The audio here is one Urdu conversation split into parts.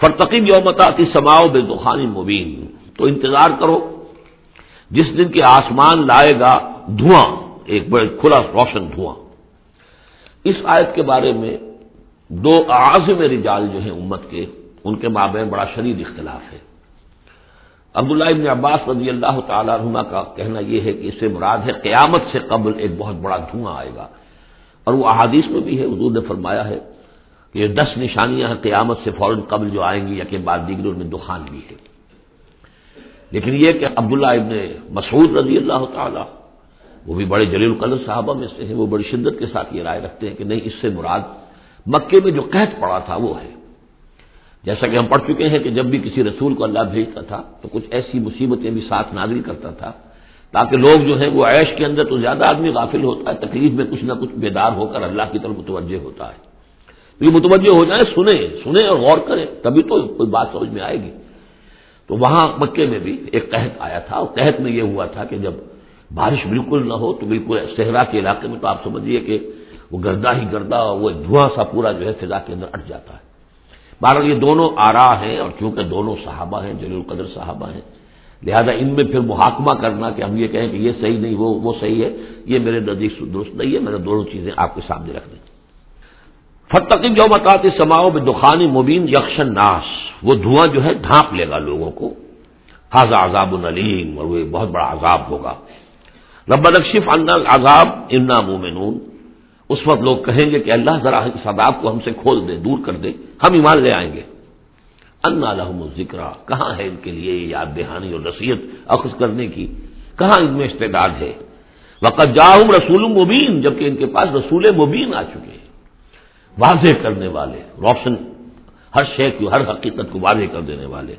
فرتقیب یومتا کی سماؤ بے دخانی مبین تو انتظار کرو، جس دن کے آسمان لائے گا دھواں، ایک بڑے کھلا روشن دھواں۔ اس آیت کے بارے میں دو عازم رجال جو ہیں امت کے، ان کے مابین بڑا شدید اختلاف ہے۔ عبداللہ ابن عباس رضی اللہ تعالیٰ عنہ کا کہنا یہ ہے کہ اس سے مراد ہے قیامت سے قبل ایک بہت بڑا دھواں آئے گا۔ اور وہ احادیث میں بھی ہے، حضور نے فرمایا ہے کہ یہ دس نشانیاں ہیں قیامت سے فوراً قبل جو آئیں گی یا کہ بعد دیگر ان میں دخان بھی ہے لیکن یہ کہ عبداللہ ابن مسعود رضی اللہ تعالیٰ، وہ بھی بڑے جلیل القدر صحابہ میں سے ہیں، وہ بڑی شدت کے ساتھ یہ رائے رکھتے ہیں کہ نہیں، اس سے مراد مکے میں جو قحط پڑا تھا وہ ہے۔ جیسا کہ ہم پڑھ چکے ہیں کہ جب بھی کسی رسول کو اللہ بھیجتا تھا تو کچھ ایسی مصیبتیں بھی ساتھ نازل کرتا تھا، تاکہ لوگ جو ہیں وہ عیش کے اندر تو زیادہ آدمی غافل ہوتا ہے، تکلیف میں کچھ نہ کچھ بیدار ہو کر اللہ کی طرف متوجہ ہوتا ہے۔ یہ متوجہ ہو جائیں، سنیں سنیں اور غور کریں، تبھی تو کوئی بات سمجھ میں آئے گی۔ تو وہاں مکے میں بھی ایک قحط آیا تھا، اور قحط میں یہ ہوا تھا کہ جب بارش بالکل نہ ہو تو بالکل صحرا کے علاقے میں تو آپ سمجھیے کہ وہ گردہ ہی گردہ وہ دھواں سا پورا جو ہے فضا کے اندر اٹ جاتا ہے۔ بہرحال یہ دونوں آرا ہیں اور چونکہ دونوں صحابہ ہیں، جلیل القدر صحابہ ہیں، لہذا ان میں پھر محاکمہ کرنا کہ ہم یہ کہیں کہ یہ صحیح نہیں، وہ وہ صحیح ہے، یہ میرے نزدیک درست نہیں ہے میں نے دونوں چیزیں آپ کے سامنے رکھ دیں۔ فتقی جو متاث سماؤ میں دخانی مبین یکشن ناس وہ دھواں جو ہے ڈھانپ لے گا لوگوں کو۔ حاضہ عذاب العلیم اور وہ بہت بڑا عذاب ہوگا۔ رب نقشف عذاب انا مومنون اس وقت لوگ کہیں گے کہ اللہ ذرا اس عذاب کو ہم سے کھول دے، دور کر دے۔ ہم ایمان لے آئیں گے۔ ان الحم ذکر کہاں ہے ان کے لیے یاد دہانی اور نصیحت اخذ کرنے کی؟ کہاں ان میں استعداد ہے؟ وقت جاہم رسول مبین جبکہ ان کے پاس رسول مبین آ چکے ہیں۔ واضح کرنے والے، روشن، ہر شے کی ہر حقیقت کو واضح کر دینے والے۔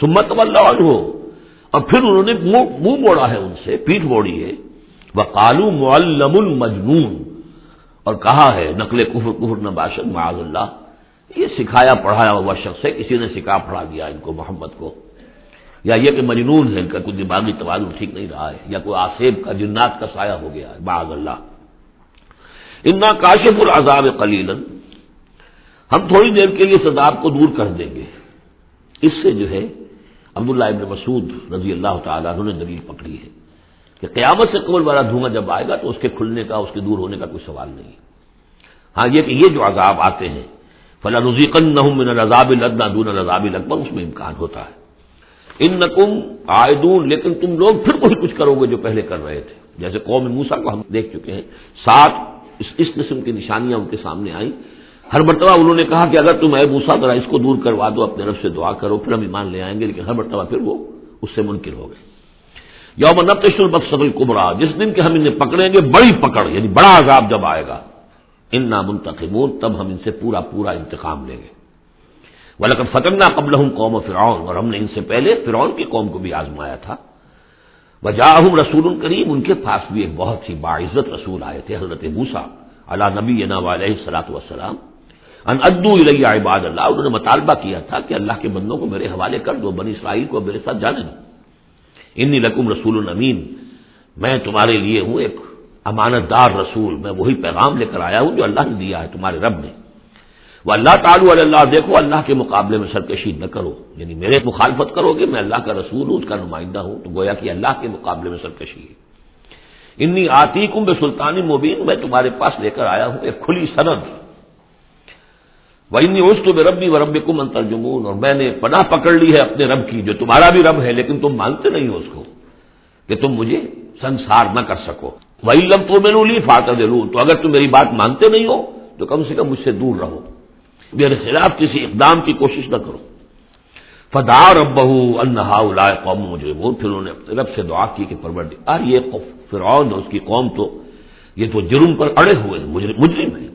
سمت اللہ ہو اور پھر انہوں نے منہ موڑا ہے ان سے پیٹ موڑی ہے۔ وہ کالو معلم المجنون، اور کہا ہے، نقل کفر کفر نباشد، معاذ اللہ۔ یہ سکھایا، پڑھایا ہوا شخص ہے، کسی نے سکھا، پڑھا دیا ان کو، محمد کو۔ یا یہ کہ مجنون ہے ان کا کوئی دماغی توازن ٹھیک نہیں رہا ہے، یا کوئی آسیب کا، جنات کا سایہ ہو گیا ہے، معاذ اللہ۔ انا کاشف العذاب قلیل ہم تھوڑی دیر کے لیے سداب کو دور کر دیں گے۔ اس سے جو ہے، عبداللہ ابن مسعود رضی اللہ تعالیٰ نے دلیل پکڑی ہے کہ قیامت سے قبل والا دھواں جب آئے گا تو اس کے کھلنے کا، اس کے دور ہونے کا کوئی سوال نہیں۔ ہاں یہ کہ یہ جو عذاب آتے ہیں فلاں رزیقن نہ من رضاب الدنا دون رضاب الاکبر اس میں امکان ہوتا ہے۔ ان نقم آئدون لیکن تم لوگ پھر وہی کچھ کرو گے جو پہلے کر رہے تھے۔ جیسے قوم موسا کو ہم دیکھ چکے ہیں، سات اس قسم کی نشانیاں ان کے سامنے آئیں۔ ہر مرتبہ انہوں نے کہا کہ اگر تم اے موسا ذرا اس کو دور کروا دو، اپنے رب سے دعا کرو، پھر ہم ایمان لے آئیں گے، لیکن ہر مرتبہ پھر وہ اس سے منکر ہو گئے۔ یوم نبتش المقصد القبرا جس دن کے ہم انہیں پکڑیں گے، بڑی پکڑ یعنی بڑا عذاب جب آئے گا۔ ان نامنتخمون تب ہم ان سے پورا پورا انتقام لیں گے۔ ولکن فتنہ قبل ہوں قوم و فرعون، اور ہم نے ان سے پہلے فرعون کی قوم کو بھی آزمایا تھا۔ وجاہم رسول کریم ان کے پاس بھی ایک بہت ہی باعزت رسول آئے تھے، حضرت موسا اللہ نبی علیہ سلاۃ وسلام ان ادو الیہ عباد اللہ۔ انہوں نے مطالبہ کیا تھا کہ اللہ کے بندوں کو میرے حوالے کر دو، بنی اسرائیل کو میرے ساتھ جانے دو۔ انی لکم رسول الامین میں تمہارے لیے ہوں ایک امانت دار رسول۔ میں وہی پیغام لے کر آیا ہوں جو اللہ نے دیا ہے تمہارے رب نے۔ وہ اللہ تعالیٰ اللہ، دیکھو اللہ کے مقابلے میں سرکشی نہ کرو۔ یعنی میرے مخالفت کرو گے، میں اللہ کا رسول ہوں، اس کا نمائندہ ہوں۔ تو گویا کہ اللہ کے مقابلے میں سرکشی ہے۔ انی آتی کم بے سلطانی مبین۔ میں تمہارے پاس لے کر آیا ہوں ایک کھلی سند۔ وہ انی اس تو ربی و رب کم انترجمون اور میں نے پناہ پکڑ لی ہے اپنے رب کی جو تمہارا بھی رب ہے، لیکن تم مانتے نہیں ہو اس کو کہ تم مجھے سنسار نہ کر سکو۔ وہی لم تو میں لی فاتح دلو تو اگر تم میری بات مانتے نہیں ہو، تو کم سے کم مجھ سے دور رہو۔ میرے خلاف کسی اقدام کی کوشش نہ کرو۔ فدا رب بہو قوم مجھے وہ پھر انہوں نے اپنے رب سے دعا کی کہ پرور یہ فرعون اور اس کی قوم تو، یہ تو جرم پر اڑے ہوئے مجرم ہے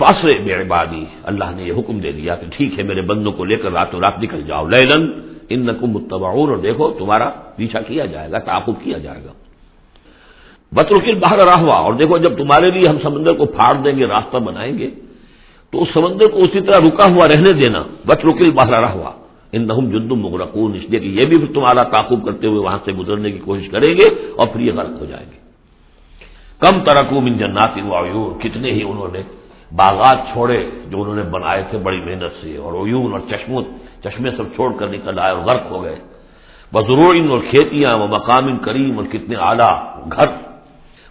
فاصلے بے عبادی، اللہ نے یہ حکم دے دیا کہ ٹھیک ہے، میرے بندوں کو لے کر راتوں رات نکل جاؤ۔ لیلن ان نقم متبعون، اور دیکھو تمہارا پیچھا کیا جائے گا، تعاقب کیا جائے گا۔ بطرکل باہر راہوا اور دیکھو جب تمہارے لیے ہم سمندر کو پھاڑ دیں گے، راستہ بنائیں گے، تو اس سمندر کو اسی طرح رکا ہوا رہنے دینا بطرکل باہر راہوا ان نحم جدم مغرقون، اس لیے کہ یہ بھی تمہارا تعاقب کرتے ہوئے وہاں سے گزرنے کی کوشش کریں گے، اور پھر یہ غرق ہو جائیں گے۔ کم ترکوم ان جنات وایور کتنے ہی انہوں نے باغات چھوڑے جو انہوں نے بنائے تھے، بڑی محنت سے، اور عیون اور چشموں چشمے سب چھوڑ کر نکل آئے اور غرق ہو گئے۔ بضرور اور کھیتیاں وہ مقام کریم، اور کتنے اعلیٰ گھر۔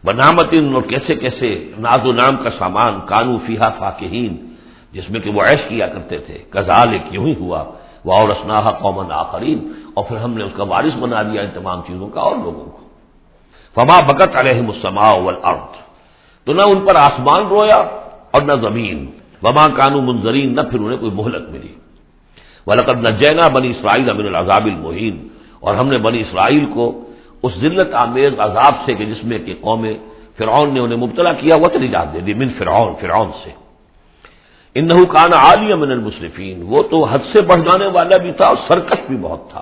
بنامت اور کیسے کیسے ناز و نام کا سامان کانو فیحا فاقین جس میں کہ وہ عیش کیا کرتے تھے۔ کزال ایک یوں ہی ہوا۔ وہ اور اسناح قومن آخرین اور پھر ہم نے اس کا وارث بنا دیا ان تمام چیزوں کا اور لوگوں کو۔ فما بکت علیہ مسما والارض تو نہ ان پر آسمان رویا اور نہ زمین۔ وما کانو منظرین، نہ پھر انہیں کوئی مہلت ملی۔ ولقد نہ جینا بنی اسرائیل امن العذاب المحین اور ہم نے بنی اسرائیل کو اس ذلت آمیز عذاب سے کہ جس میں کہ قوم فرعون نے انہیں مبتلا کیا وہ تو نجات دے دی، من فرعون فرعون سے۔ انہو کان عالی من المصرفین وہ تو حد سے بڑھ جانے والا بھی تھا اور سرکش بھی بہت تھا۔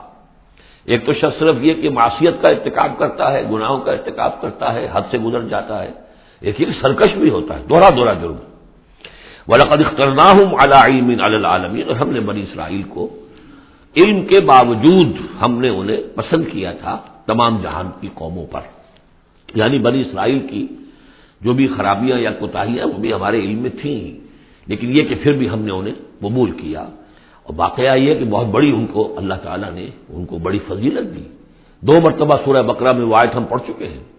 ایک تو شخص صرف یہ کہ معاشیت کا ارتکاب کرتا ہے، گناہوں کا ارتکاب کرتا ہے، حد سے گزر جاتا ہے، ایک یہ سرکش بھی ہوتا ہے۔ دوہرا دوہرا جرم۔ ولقد اخترناہم علی علم علی العالمین اور ہم نے بنی اسرائیل کو علم کے باوجود ہم نے انہیں پسند کیا تھا تمام جہان کی قوموں پر۔ یعنی بنی اسرائیل کی جو بھی خرابیاں یا کوتاہیاں وہ بھی ہمارے علم میں تھیں۔ لیکن یہ کہ پھر بھی ہم نے انہیں قبول کیا۔ اور واقعہ یہ کہ بہت بڑی ان کو اللہ تعالیٰ نے ان کو بڑی فضیلت دی۔ دو مرتبہ سورہ بکرا میں وائٹ ہم پڑھ چکے ہیں۔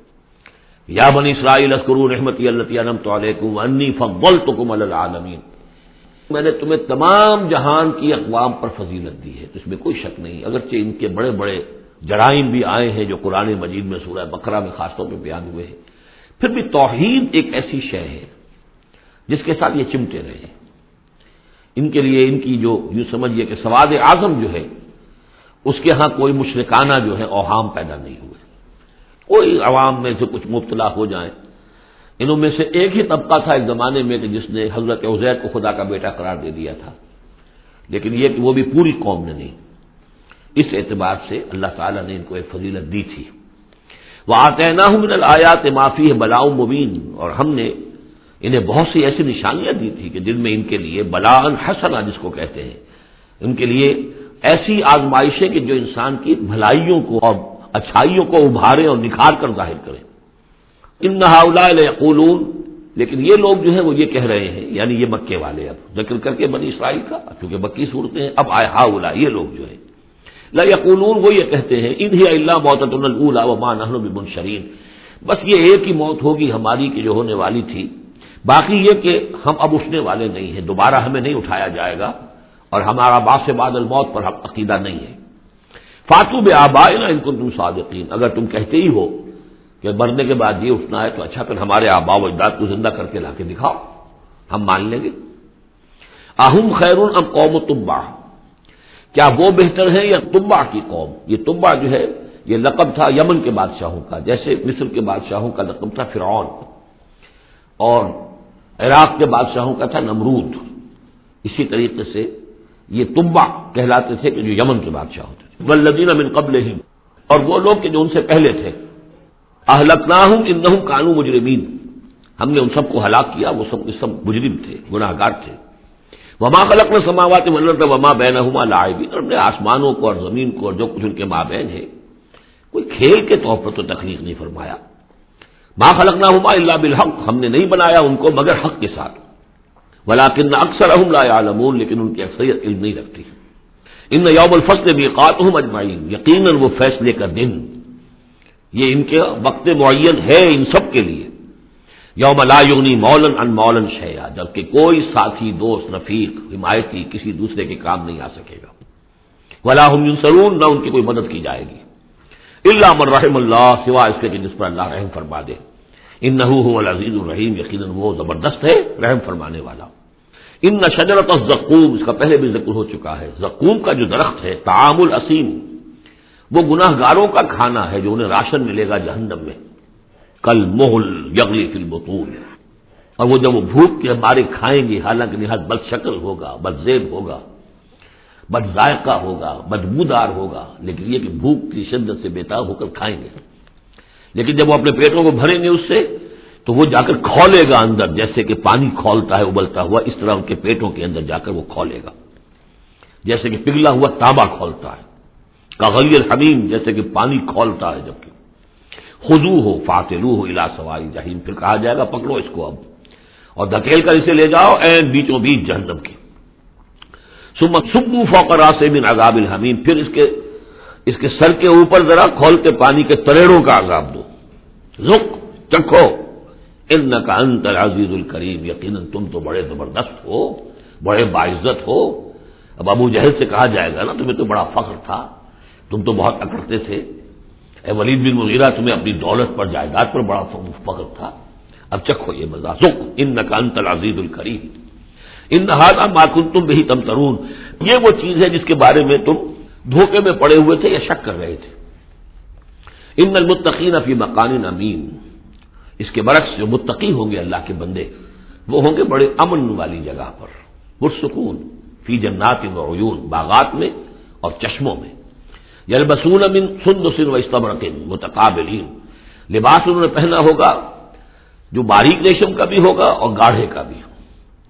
یا بنی اسرائیل اسکرو رحمتی اللہ علیکم انی فضل تو کم العالمین۔ میں نے تمہیں تمام جہان کی اقوام پر فضیلت دی ہے تو اس میں کوئی شک نہیں۔ اگرچہ ان کے بڑے بڑے جرائم بھی آئے ہیں جو قرآن مجید میں سورہ بکرا میں خاص طور پہ بیان ہوئے ہیں، پھر بھی توحید ایک ایسی شے ہے جس کے ساتھ یہ چمٹے رہے۔ ہیں ان کے لیے ان کی جو یوں سمجھیے کہ سواد اعظم جو ہے، اس کے ہاں کوئی مشرکانہ جو ہے اوہام پیدا نہیں ہوئے کوئی عوام میں سے کچھ مبتلا ہو جائیں۔ انہوں میں سے ایک ہی طبقہ تھا ایک زمانے میں کہ جس نے حضرت عزیر کو خدا کا بیٹا قرار دے دیا تھا۔ لیکن یہ کہ وہ بھی پوری قوم نے نہیں۔ اس اعتبار سے اللہ تعالیٰ نے ان کو ایک فضیلت دی تھی۔ وہ آتے نہ ہوں آیات معافی ہے بلاؤ مبین اور ہم نے انہیں بہت سی ایسی نشانیاں دی تھی کہ جن میں ان کے لیے بلاغن حسنا جس کو کہتے ہیں۔ ان کے لیے ایسی آزمائشیں کہ جو انسان کی بھلائیوں کو اور اچھائیوں کو ابھارے اور نکھار کر ظاہر کریں۔ ان نہ لیکن یہ لوگ جو ہیں وہ یہ کہہ رہے ہیں یعنی یہ مکے والے اب ذکر کر کے بنی اسرائیل کا، چونکہ بکی صورتیں ہیں، اب آئے ہا یہ لوگ جو ہیں۔ یقولون وہ یہ کہتے ہیں، ان ہی اللہ موت و مان بن شرین بس یہ ایک ہی موت ہوگی ہماری کی جو ہونے والی تھی۔ باقی یہ کہ ہم اب اٹھنے والے نہیں ہیں، دوبارہ ہمیں نہیں اٹھایا جائے گا اور ہمارا باس بادل موت پر عقیدہ نہیں ہے فاتو بے آبائے نا ان کو تم صادقین۔ اگر تم کہتے ہی ہو کہ مرنے کے بعد یہ اٹھنا ہے تو اچھا پھر ہمارے آبا و اجداد کو زندہ کر کے لا کے دکھاؤ۔ ہم مان لیں گے۔ اہم خیرون اب قوم تبا کیا وہ بہتر ہے یا تبا کی قوم؟ یہ تبا جو ہے، یہ لقب تھا یمن کے بادشاہوں کا، جیسے مصر کے بادشاہوں کا لقب تھا فرعون۔ اور عراق کے بادشاہوں کا تھا نمرود۔ اسی طریقے سے یہ تبا کہلاتے تھے کہ جو یمن کے بادشاہ ہوتے۔ تھے ولدین امن قبل ہی اور وہ لوگ کہ جو ان سے پہلے تھے۔ اہلک نہ کانو مجرمین۔ ہم نے ان سب کو ہلاک کیا، وہ سب سب مجرم تھے گناہ گار تھے۔ وما خلق میں سماوات ملت وما بین لاعبین۔ اور ہم نے آسمانوں کو اور زمین کو اور جو کچھ ان کے ماں ہے کوئی کھیل کے طور پر تو تخلیق نہیں فرمایا۔ ماں خلق نہ ہما اللہ بالحق۔ ہم نے نہیں بنایا ان کو مگر حق کے ساتھ۔ ولاکن اکثر اہم لا عالمون لیکن ان کی اکثریت علم نہیں رکھتی۔ ان یوم الفصل بھی قاتم اجمعین، یقیناً وہ فیصلے کا دن۔ یہ ان کے وقت معین ہے ان سب کے لیے۔ یوم لا یونی مولن ان مولن شیا جبکہ کوئی ساتھی، دوست، رفیق، حمایتی کسی دوسرے کے کام نہیں آ سکے گا۔ ولا سرون نہ ان کی کوئی مدد کی جائے گی۔ اللہ من رحم اللہ سوا اس کے جس پر اللہ رحم فرما دے۔ ان نہ العزیز الرحیم، یقیناً وہ زبردست ہے رحم فرمانے والا۔ ان نہ شجرت زکوم اس کا پہلے بھی ذکر ہو چکا ہے زکوم کا جو درخت ہے تعام الاسیم وہ گناہ گاروں کا کھانا ہے جو انہیں راشن ملے گا جہنم میں کل محل یغلی فل بطول اور وہ جب وہ بھوک کے مارے کھائیں گے، حالانکہ نہایت بد شکل ہوگا، بد زیب ہوگا، بد ذائقہ ہوگا بدبودار ہوگا، لیکن یہ کہ بھوک کی شدت سے بےتاب ہو کر کھائیں گے۔ لیکن جب وہ اپنے پیٹوں کو بھریں گے اس سے تو وہ جا کر کھولے گا اندر، جیسے کہ پانی کھولتا ہے، ابلتا ہوا، اس طرح ان کے پیٹوں کے اندر جا کر وہ کھولے گا۔ جیسے کہ پگھلا ہوا تانبا کھولتا ہے۔ کاغلی الحمیم، جیسے کہ پانی کھولتا ہے جبکہ۔ خزو ہو فاتلو ہو الا سوائی جہیم پھر کہا جائے گا، پکڑو اس کو اب۔ اور دھکیل کر اسے لے جاؤ، این بیچوں بیچ جہنم کی سبو فوکرا سے بن عذاب الحمیم۔ پھر اس کے اس کے سر کے اوپر ذرا کھولتے پانی کے تریڑوں کا عذاب دو۔ رک چکھو۔ ان کا انتر عزیز الکریم، یقیناً تم تو بڑے زبردست ہو، بڑے باعزت ہو۔ اب ابو جہل سے کہا جائے گا نا، تمہیں تو بڑا فخر تھا، تم تو بہت اکڑتے تھے۔ اے ولید بن مغیرہ، تمہیں اپنی دولت پر، جائیداد پر بڑا فخر تھا۔ اب چکھو یہ مزہ سکھ ان نقان تلازید الکریم۔ ان نہاد ماکن تم بھی تم ترون یہ وہ چیز ہے جس کے بارے میں تم دھوکے میں پڑے ہوئے تھے یا شک کر رہے تھے۔ ان المتقین فی مکان امین۔ اس کے برعکس جو متقی ہوں گے اللہ کے بندے، وہ ہوں گے بڑے امن والی جگہ پر، پرسکون، فی جنات و عیون، باغات میں اور چشموں میں۔ یلبسون امن سند و استمرقن متقابلین۔ لباس انہوں نے پہنا ہوگا جو باریک ریشم کا بھی ہوگا اور گاڑھے کا بھی۔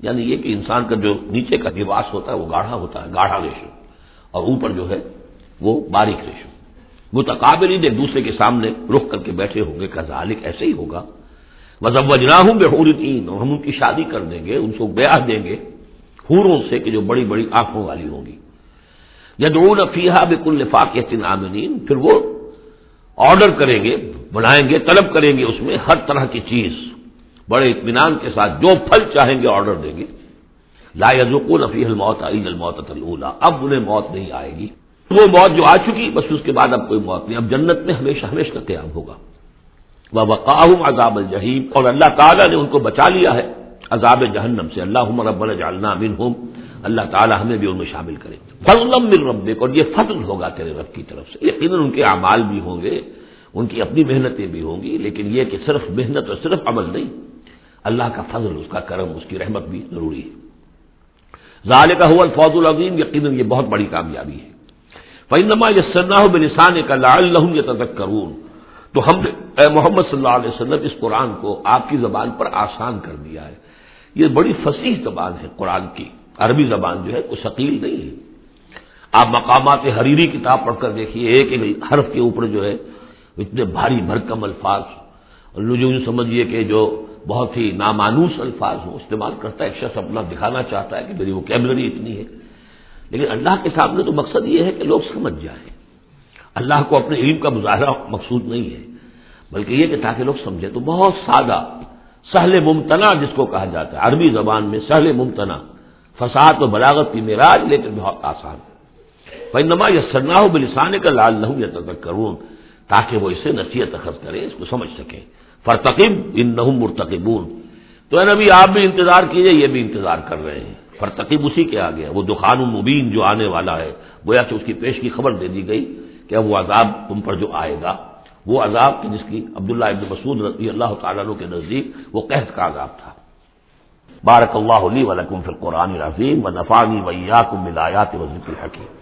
یعنی یہ کہ انسان کا جو نیچے کا لباس ہوتا ہے وہ گاڑھا ہوتا ہے، گاڑھا ریشم۔ اور اوپر جو ہے وہ باریک ریشم۔ متقابلین ایک دوسرے کے سامنے رخ کر کے بیٹھے ہوں گے کزالک ایسے ہی ہوگا۔ مذہب ہوں بے اور ہم ان کی شادی کر دیں گے، ان کو بیاہ دیں گے ہوروں سے کہ جو بڑی بڑی آنکھوں والی ہوں گی۔ یدعون فیحا بک الفاق عامنین پھر وہ آرڈر کریں گے، بنائیں گے، طلب کریں گے اس میں ہر طرح کی چیز۔ بڑے اطمینان کے ساتھ جو پھل چاہیں گے آرڈر دیں گے۔ لا یزقون فیح الموت عید الموت اللہ اب انہیں موت نہیں آئے گی۔ وہ موت جو آ چکی، بس اس کے بعد اب کوئی موت نہیں، اب جنت میں ہمیشہ ہمیشہ کا قیام ہوگا۔ وہ وقاہ عذاب الجحیم اور اللہ تعالیٰ نے ان کو بچا لیا ہے۔ عذاب جہنم سے اللہ رب الجالنا امین ہوم اللہ تعالیٰ ہمیں بھی ان میں شامل کرے۔ فضلم مل رب اور یہ فضل ہوگا تیرے رب کی طرف سے۔ یقیناً ان کے اعمال بھی ہوں گے، ان کی اپنی محنتیں بھی ہوں گی، لیکن یہ کہ صرف محنت اور صرف عمل نہیں، اللہ کا فضل، اس کا کرم، اس کی رحمت بھی ضروری ہے۔ ظال کا ہو الفوز العظیم یقیناً یہ بہت بڑی کامیابی ہے۔ فنما یہ سنا بلسان کا لال لہوں تو ہم نے محمد صلی اللہ علیہ وسلم اس قرآن کو آپ کی زبان پر آسان کر دیا ہے۔ یہ بڑی فصیح زبان ہے قرآن کی۔ عربی زبان جو ہے کوئی شکیل نہیں ہے۔ آپ مقامات حریری کتاب پڑھ کر دیکھیے، ایک ایک حرف کے اوپر جو ہے اتنے بھاری بھرکم الفاظ۔ اور سمجھیے کہ جو بہت ہی نامانوس الفاظ ہوں استعمال کرتا ہے، ایک شخص اپنا دکھانا چاہتا ہے کہ میری وہ اتنی ہے۔ لیکن اللہ کے سامنے تو مقصد یہ ہے کہ لوگ سمجھ جائیں۔ اللہ کو اپنے علم کا مظاہرہ مقصود نہیں ہے، بلکہ یہ کہ تاکہ لوگ سمجھیں۔ تو بہت سادہ، سہل ممتنا جس کو کہا جاتا ہے۔ عربی زبان میں سہل ممتنا فساد و بلاغت کی معراج لیکن بہت آسان بھائی نما یہ سرنا ہو بلسان کا لال نہ یا تک کروں تاکہ وہ اسے نصیحت اخذ کرے اس کو سمجھ سکیں۔ فرتقب ان نہ مرتقبون۔ تو نبی، آپ بھی انتظار کیجیے یہ بھی انتظار کر رہے ہیں۔ فرتقب اسی کے آگے وہ دخان المبین جو آنے والا ہے، گویا کہ اس کی پیش کی خبر دے دی گئی کہ وہ عذاب تم پر جو آئے گا، وہ عذاب کی جس کی عبداللہ ابن مسعود رضی اللہ تعالیٰ کے نزدیک وہ قحط کا عذاب تھا۔ بارک اللہ علی ولکم فی القرآن العظیم و نفانی ویا کو ملایات و ذکر حکیم